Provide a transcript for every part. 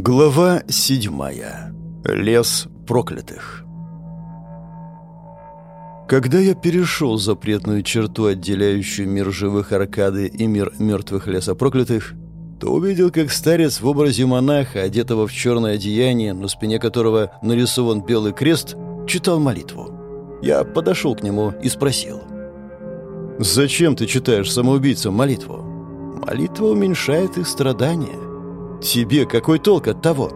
Глава седьмая. Лес проклятых. Когда я перешел запретную черту, отделяющую мир живых Аркады и мир мертвых леса проклятых, то увидел, как старец в образе монаха, одетого в черное одеяние, на спине которого нарисован белый крест, читал молитву. Я подошел к нему и спросил. «Зачем ты читаешь самоубийцам молитву?» «Молитва уменьшает их страдания». Тебе какой толк от того?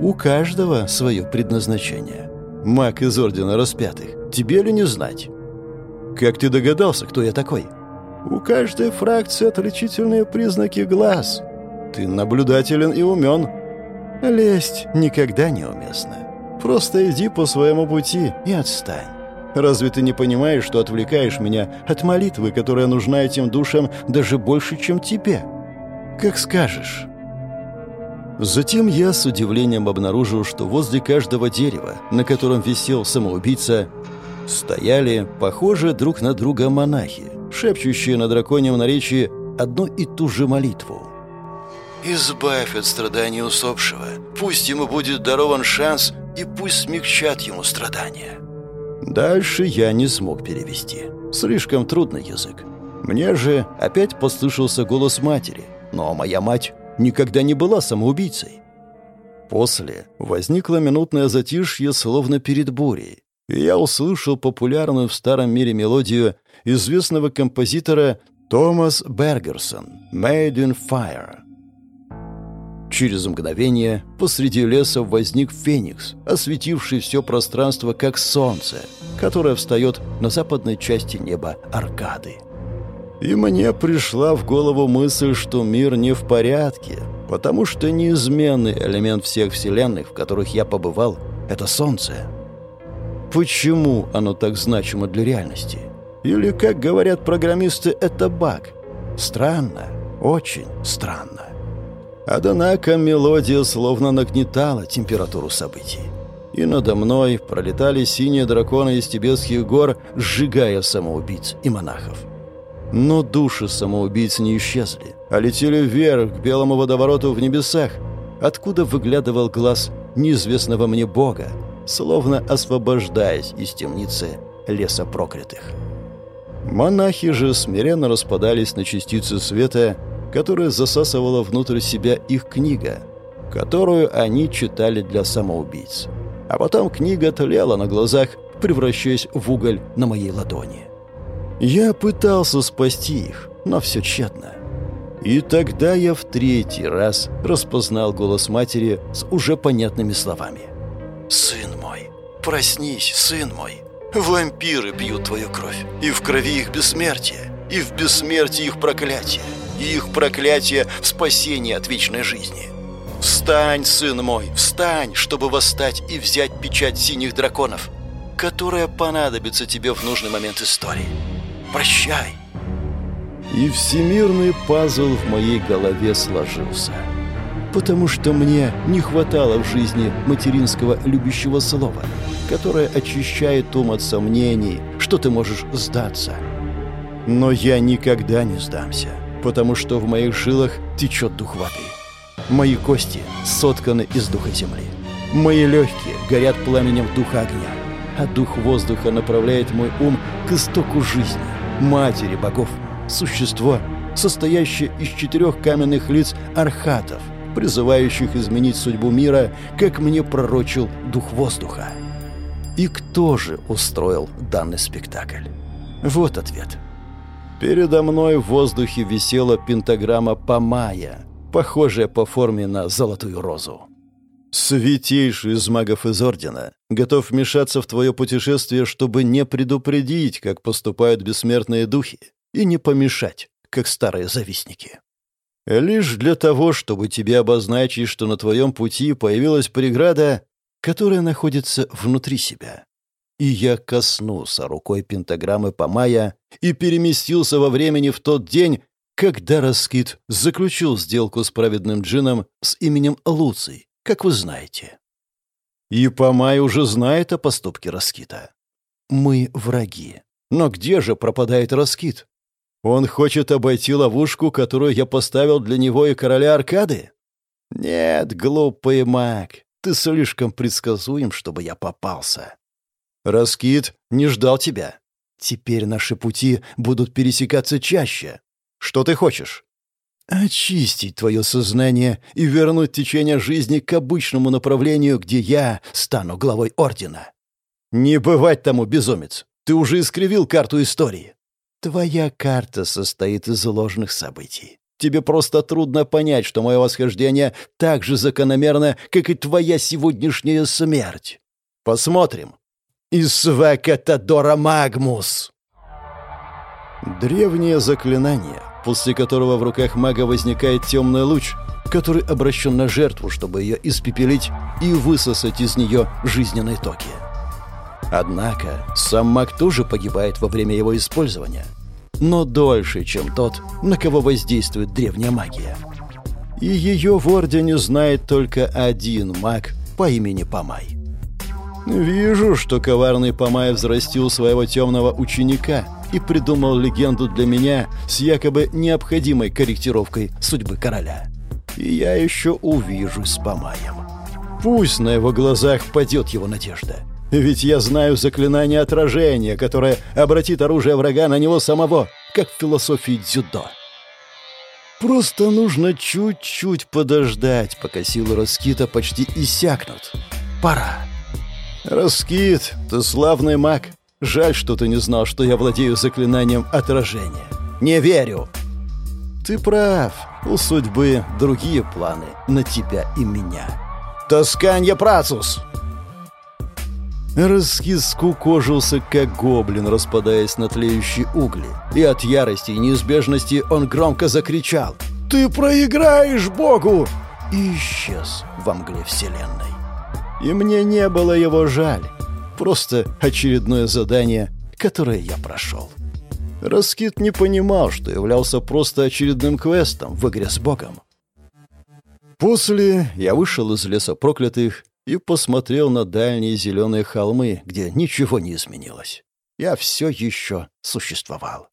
У каждого свое предназначение. Маг из Ордена Распятых. Тебе ли не знать? Как ты догадался, кто я такой? У каждой фракции отличительные признаки глаз. Ты наблюдателен и умен. Лесть никогда не уместна. Просто иди по своему пути и отстань. Разве ты не понимаешь, что отвлекаешь меня от молитвы, которая нужна этим душам даже больше, чем тебе? Как скажешь. Затем я с удивлением обнаружил, что возле каждого дерева, на котором висел самоубийца, стояли, похожие друг на друга монахи, шепчущие на драконьем наречии одну и ту же молитву. «Избавь от страданий усопшего, пусть ему будет дарован шанс, и пусть смягчат ему страдания». Дальше я не смог перевести. Слишком трудный язык. Мне же опять послышался голос матери, но моя мать никогда не была самоубийцей. После возникло минутное затишье, словно перед бурей, и я услышал популярную в старом мире мелодию известного композитора Томас Бергерсон «Made in Fire». Через мгновение посреди леса возник феникс, осветивший все пространство как солнце, которое встает на западной части неба Аркады. И мне пришла в голову мысль, что мир не в порядке, потому что неизменный элемент всех вселенных, в которых я побывал, — это Солнце. Почему оно так значимо для реальности? Или, как говорят программисты, это баг? Странно, очень странно. Однако мелодия словно нагнетала температуру событий. И надо мной пролетали синие драконы из тибетских гор, сжигая самоубийц и монахов. Но души самоубийц не исчезли, а летели вверх, к белому водовороту в небесах, откуда выглядывал глаз неизвестного мне бога, словно освобождаясь из темницы леса проклятых. Монахи же смиренно распадались на частицы света, которые засасывала внутрь себя их книга, которую они читали для самоубийц. А потом книга тлела на глазах, превращаясь в уголь на моей ладони. Я пытался спасти их, но все тщетно. И тогда я в третий раз распознал голос матери с уже понятными словами. «Сын мой, проснись, сын мой. Вампиры пьют твою кровь, и в крови их бессмертие, и в бессмертии их проклятие, и их проклятие в спасении от вечной жизни. Встань, сын мой, встань, чтобы восстать и взять печать синих драконов, которая понадобится тебе в нужный момент истории». Прощай!» И всемирный пазл в моей голове сложился. Потому что мне не хватало в жизни материнского любящего слова, которое очищает ум от сомнений, что ты можешь сдаться. Но я никогда не сдамся, потому что в моих жилах течет дух воды. Мои кости сотканы из духа земли. Мои легкие горят пламенем духа огня, а дух воздуха направляет мой ум к истоку жизни матери богов, существо, состоящее из четырех каменных лиц архатов, призывающих изменить судьбу мира, как мне пророчил дух воздуха. И кто же устроил данный спектакль? Вот ответ. Передо мной в воздухе висела пентаграмма Памая, похожая по форме на золотую розу. Святейший из магов из Ордена готов вмешаться в твое путешествие, чтобы не предупредить, как поступают бессмертные духи, и не помешать, как старые завистники. Лишь для того, чтобы тебе обозначить, что на твоем пути появилась преграда, которая находится внутри себя. И я коснулся рукой пентаграммы Памая и переместился во времени в тот день, когда Раскит заключил сделку с праведным джином с именем Луций, как вы знаете. И Памай уже знает о поступке Раскита. Мы враги. Но где же пропадает Раскит? Он хочет обойти ловушку, которую я поставил для него и короля Аркады? «Нет, глупый маг, ты слишком предсказуем, чтобы я попался». «Раскид не ждал тебя. Теперь наши пути будут пересекаться чаще. Что ты хочешь?» «Очистить твое сознание и вернуть течение жизни к обычному направлению, где я стану главой Ордена». «Не бывать тому, безумец! Ты уже искривил карту истории!» «Твоя карта состоит из ложных событий. Тебе просто трудно понять, что мое восхождение так же закономерно, как и твоя сегодняшняя смерть. Посмотрим. Исвекатадора Магмус!» Древнее заклинание, после которого в руках мага возникает темный луч, который обращен на жертву, чтобы ее испепелить и высосать из нее жизненные токи. Однако сам маг тоже погибает во время его использования, но дольше, чем тот, на кого воздействует древняя магия. И ее в Ордене знает только один маг по имени Памай. Вижу, что коварный Памай взрастил своего темного ученика и придумал легенду для меня с якобы необходимой корректировкой судьбы короля. И я еще увижусь с Памаем. Пусть на его глазах падет его надежда. Ведь я знаю заклинание отражения, которое обратит оружие врага на него самого, как в философии дзюдо. Просто нужно чуть-чуть подождать, пока силы Раскита почти иссякнут. Пора. Раскит, ты славный маг. Жаль, что ты не знал, что я владею заклинанием отражения. Не верю. Ты прав. У судьбы другие планы на тебя и меня. Тосканье Працус! Раскис скукожился, как гоблин, распадаясь на тлеющие угли. И от ярости и неизбежности он громко закричал «Ты проиграешь Богу!» и исчез во мгле Вселенной. И мне не было его жаль. Просто очередное задание, которое я прошел. Раскит не понимал, что являлся просто очередным квестом в игре с Богом. После я вышел из леса проклятых и посмотрел на дальние зеленые холмы, где ничего не изменилось. Я все еще существовал.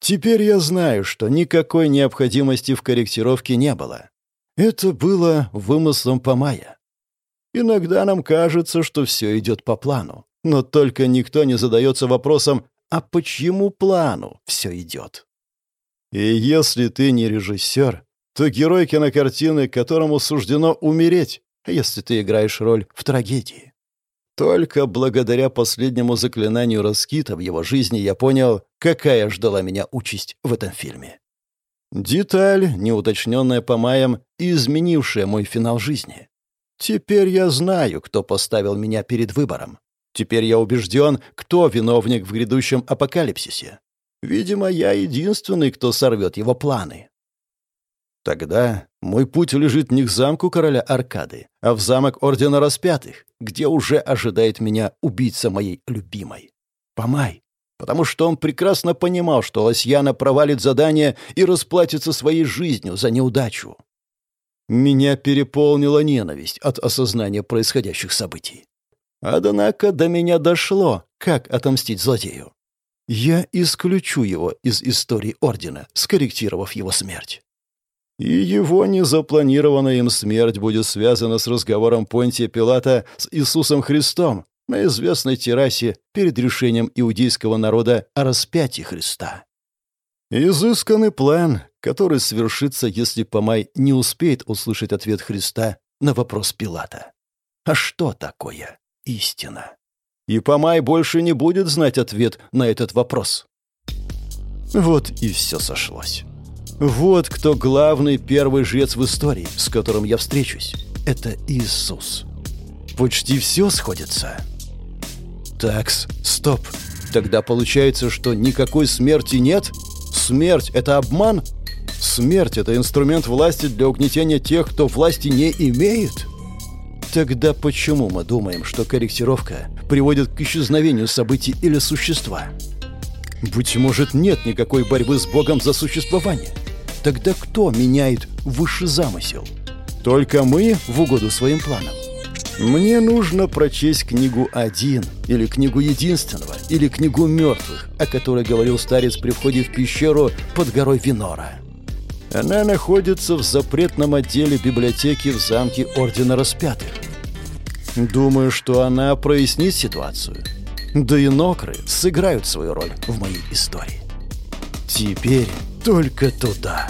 Теперь я знаю, что никакой необходимости в корректировке не было. Это было вымыслом Памая. Иногда нам кажется, что все идет по плану, но только никто не задается вопросом, а почему плану все идет? И если ты не режиссер, то герой кинокартины, которому суждено умереть, если ты играешь роль в трагедии. Только благодаря последнему заклинанию Раскита в его жизни я понял, какая ждала меня участь в этом фильме. Деталь, неуточненная по маям и изменившая мой финал жизни. Теперь я знаю, кто поставил меня перед выбором. Теперь я убежден, кто виновник в грядущем апокалипсисе. Видимо, я единственный, кто сорвет его планы. Тогда мой путь лежит не к замку короля Аркады, а в замок Ордена Распятых, где уже ожидает меня убийца моей любимой. Помай, потому что он прекрасно понимал, что Лосьяна провалит задание и расплатится своей жизнью за неудачу. Меня переполнила ненависть от осознания происходящих событий. Однако до меня дошло, как отомстить злодею. Я исключу его из истории Ордена, скорректировав его смерть. И его незапланированная им смерть будет связана с разговором Понтия Пилата с Иисусом Христом на известной террасе перед решением иудейского народа о распятии Христа. Изысканный план, который свершится, если Помай не успеет услышать ответ Христа на вопрос Пилата. А что такое истина? И Помай больше не будет знать ответ на этот вопрос. Вот и все сошлось. Вот кто главный первый жрец в истории, с которым я встречусь. Это Иисус. Почти все сходится. Такс, стоп. Тогда получается, что никакой смерти нет? Смерть — это обман? Смерть — это инструмент власти для угнетения тех, кто власти не имеет? Тогда почему мы думаем, что корректировка приводит к исчезновению событий или существа? Быть может, нет никакой борьбы с Богом за существование. Тогда кто меняет высший замысел? Только мы в угоду своим планам. Мне нужно прочесть книгу «Один», или книгу «Единственного», или книгу «Мертвых», о которой говорил старец при входе в пещеру под горой Винора. Она находится в запретном отделе библиотеки в замке Ордена Распятых. Думаю, что она прояснит ситуацию. Да и нокры сыграют свою роль в моей истории. Теперь только туда.